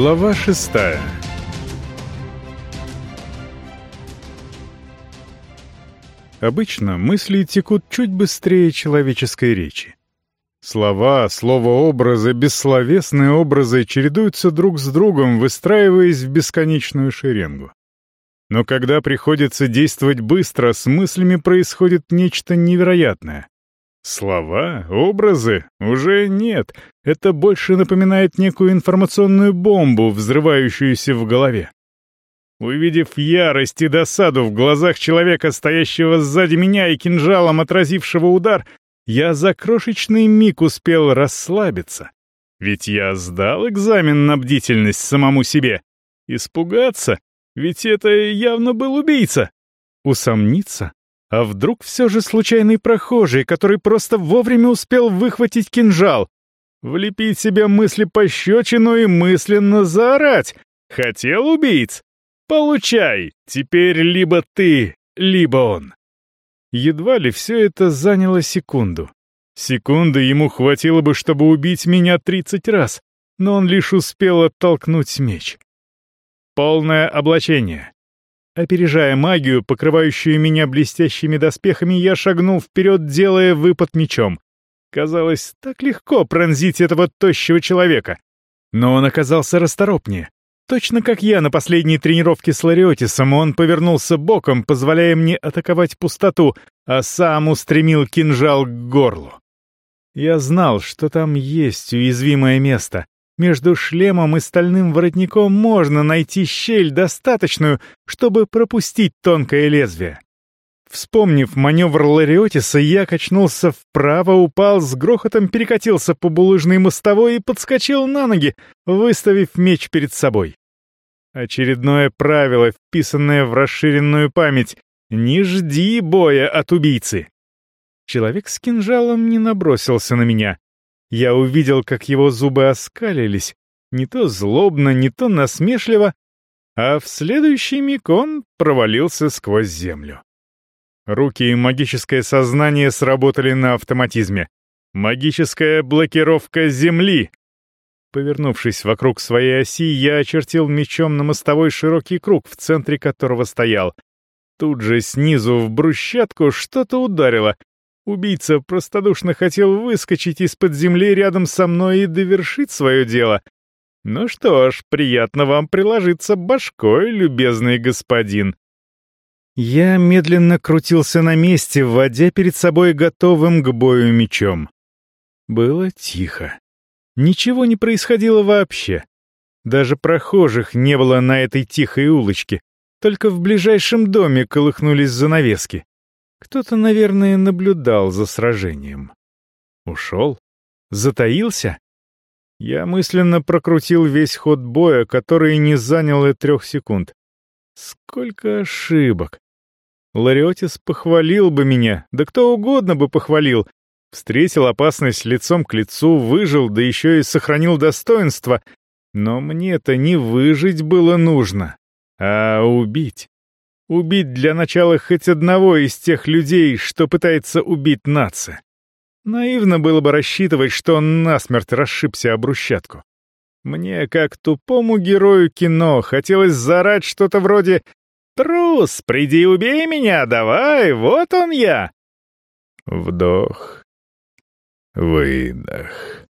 Глава шестая Обычно мысли текут чуть быстрее человеческой речи. Слова, слово-образы, бессловесные образы чередуются друг с другом, выстраиваясь в бесконечную шеренгу. Но когда приходится действовать быстро, с мыслями происходит нечто невероятное. Слова, образы уже нет. Это больше напоминает некую информационную бомбу, взрывающуюся в голове. Увидев ярость и досаду в глазах человека, стоящего сзади меня и кинжалом отразившего удар, я за крошечный миг успел расслабиться. Ведь я сдал экзамен на бдительность самому себе. Испугаться? Ведь это явно был убийца. Усомниться? А вдруг все же случайный прохожий, который просто вовремя успел выхватить кинжал? Влепить себе мысли пощечину и мысленно заорать. Хотел убийц? Получай! Теперь либо ты, либо он. Едва ли все это заняло секунду. Секунды ему хватило бы, чтобы убить меня тридцать раз, но он лишь успел оттолкнуть меч. Полное облачение. Опережая магию, покрывающую меня блестящими доспехами, я шагнул вперед, делая выпад мечом. Казалось, так легко пронзить этого тощего человека. Но он оказался расторопнее. Точно как я на последней тренировке с Лариотисом, он повернулся боком, позволяя мне атаковать пустоту, а сам устремил кинжал к горлу. Я знал, что там есть уязвимое место, между шлемом и стальным воротником можно найти щель достаточную, чтобы пропустить тонкое лезвие. Вспомнив маневр Лариотиса, я качнулся вправо, упал, с грохотом перекатился по булыжной мостовой и подскочил на ноги, выставив меч перед собой. Очередное правило, вписанное в расширенную память — не жди боя от убийцы. Человек с кинжалом не набросился на меня. Я увидел, как его зубы оскалились, не то злобно, не то насмешливо, а в следующий миг он провалился сквозь землю. Руки и магическое сознание сработали на автоматизме. Магическая блокировка земли. Повернувшись вокруг своей оси, я очертил мечом на мостовой широкий круг, в центре которого стоял. Тут же снизу в брусчатку что-то ударило, Убийца простодушно хотел выскочить из-под земли рядом со мной и довершить свое дело. Ну что ж, приятно вам приложиться башкой, любезный господин. Я медленно крутился на месте, вводя перед собой готовым к бою мечом. Было тихо. Ничего не происходило вообще. Даже прохожих не было на этой тихой улочке. Только в ближайшем доме колыхнулись занавески. Кто-то, наверное, наблюдал за сражением. Ушел? Затаился? Я мысленно прокрутил весь ход боя, который не занял и трех секунд. Сколько ошибок! Лариотис похвалил бы меня, да кто угодно бы похвалил. Встретил опасность лицом к лицу, выжил, да еще и сохранил достоинство. Но мне-то не выжить было нужно, а убить. Убить для начала хоть одного из тех людей, что пытается убить нация. Наивно было бы рассчитывать, что он насмерть расшибся об брусчатку. Мне, как тупому герою кино, хотелось заорать что-то вроде «Трус, приди убей меня, давай, вот он я!» Вдох, выдох.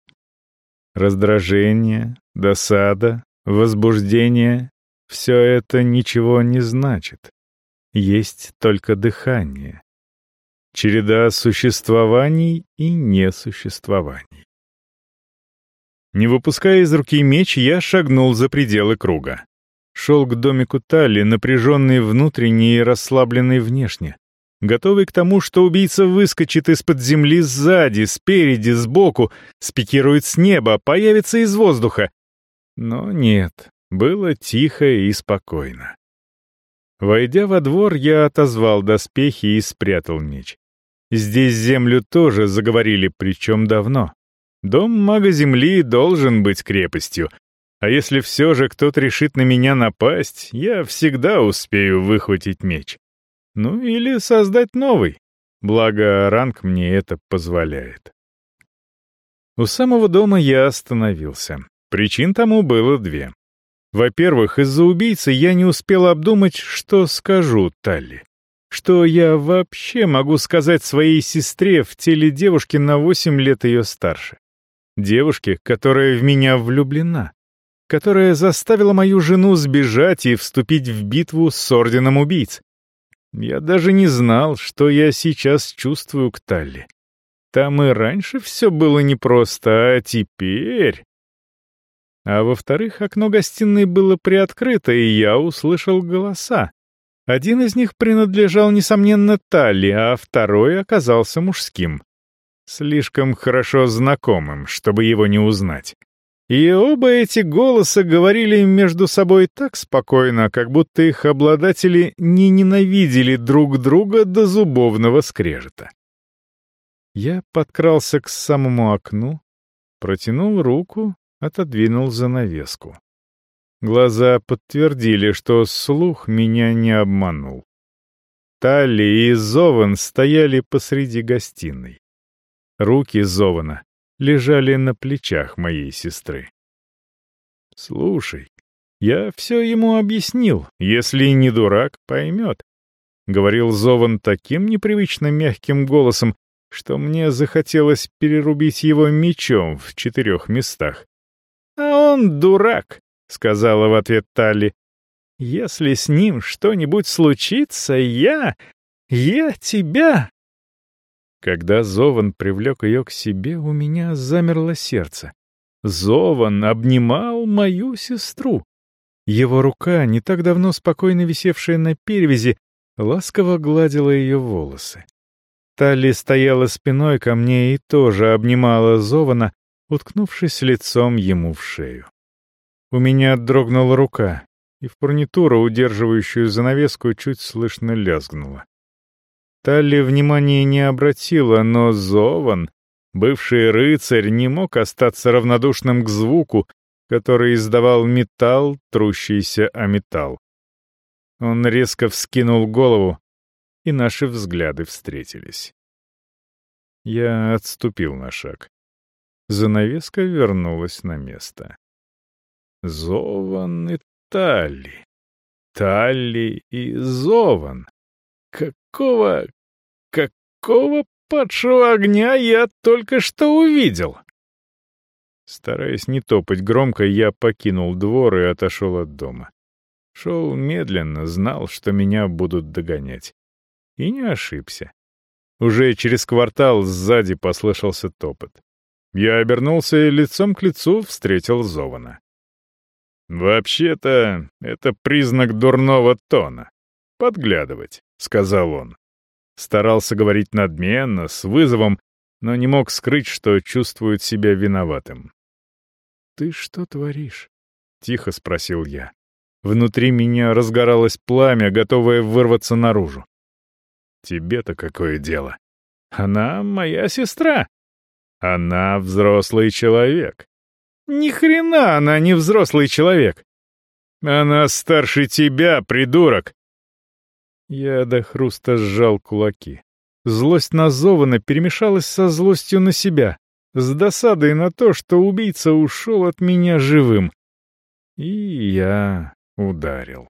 Раздражение, досада, возбуждение — все это ничего не значит есть только дыхание. Череда существований и несуществований. Не выпуская из руки меч, я шагнул за пределы круга. Шел к домику Тали, напряженный внутренне и расслабленный внешне, готовый к тому, что убийца выскочит из-под земли сзади, спереди, сбоку, спикирует с неба, появится из воздуха. Но нет, было тихо и спокойно. Войдя во двор, я отозвал доспехи и спрятал меч. Здесь землю тоже заговорили, причем давно. Дом мага земли должен быть крепостью. А если все же кто-то решит на меня напасть, я всегда успею выхватить меч. Ну или создать новый. Благо, ранг мне это позволяет. У самого дома я остановился. Причин тому было две. Во-первых, из-за убийцы я не успел обдумать, что скажу Талли. Что я вообще могу сказать своей сестре в теле девушки на восемь лет ее старше? Девушке, которая в меня влюблена. Которая заставила мою жену сбежать и вступить в битву с орденом убийц. Я даже не знал, что я сейчас чувствую к Талли. Там и раньше все было непросто, а теперь... А во-вторых, окно гостиной было приоткрыто, и я услышал голоса. Один из них принадлежал, несомненно, Талли, а второй оказался мужским. Слишком хорошо знакомым, чтобы его не узнать. И оба эти голоса говорили между собой так спокойно, как будто их обладатели не ненавидели друг друга до зубовного скрежета. Я подкрался к самому окну, протянул руку отодвинул занавеску. Глаза подтвердили, что слух меня не обманул. Талли и Зован стояли посреди гостиной. Руки Зована лежали на плечах моей сестры. «Слушай, я все ему объяснил, если не дурак, поймет», — говорил Зован таким непривычно мягким голосом, что мне захотелось перерубить его мечом в четырех местах. «А он дурак», — сказала в ответ Талли. «Если с ним что-нибудь случится, я... я тебя...» Когда Зован привлек ее к себе, у меня замерло сердце. Зован обнимал мою сестру. Его рука, не так давно спокойно висевшая на перевязи, ласково гладила ее волосы. Талли стояла спиной ко мне и тоже обнимала Зована, уткнувшись лицом ему в шею. У меня дрогнула рука, и фурнитура, удерживающую занавеску, чуть слышно лязгнула. Талли внимания не обратила, но Зован, бывший рыцарь, не мог остаться равнодушным к звуку, который издавал металл, трущийся о металл. Он резко вскинул голову, и наши взгляды встретились. Я отступил на шаг. Занавеска вернулась на место. Зован и Талли. Талли и Зован. Какого... какого падшего огня я только что увидел? Стараясь не топать громко, я покинул двор и отошел от дома. Шел медленно, знал, что меня будут догонять. И не ошибся. Уже через квартал сзади послышался топот. Я обернулся и лицом к лицу встретил Зована. «Вообще-то, это признак дурного тона. Подглядывать», — сказал он. Старался говорить надменно, с вызовом, но не мог скрыть, что чувствует себя виноватым. «Ты что творишь?» — тихо спросил я. Внутри меня разгоралось пламя, готовое вырваться наружу. «Тебе-то какое дело? Она моя сестра!» Она взрослый человек. Ни хрена она не взрослый человек. Она старше тебя, придурок. Я до хруста сжал кулаки. Злость на Зована перемешалась со злостью на себя, с досадой на то, что убийца ушел от меня живым. И я ударил.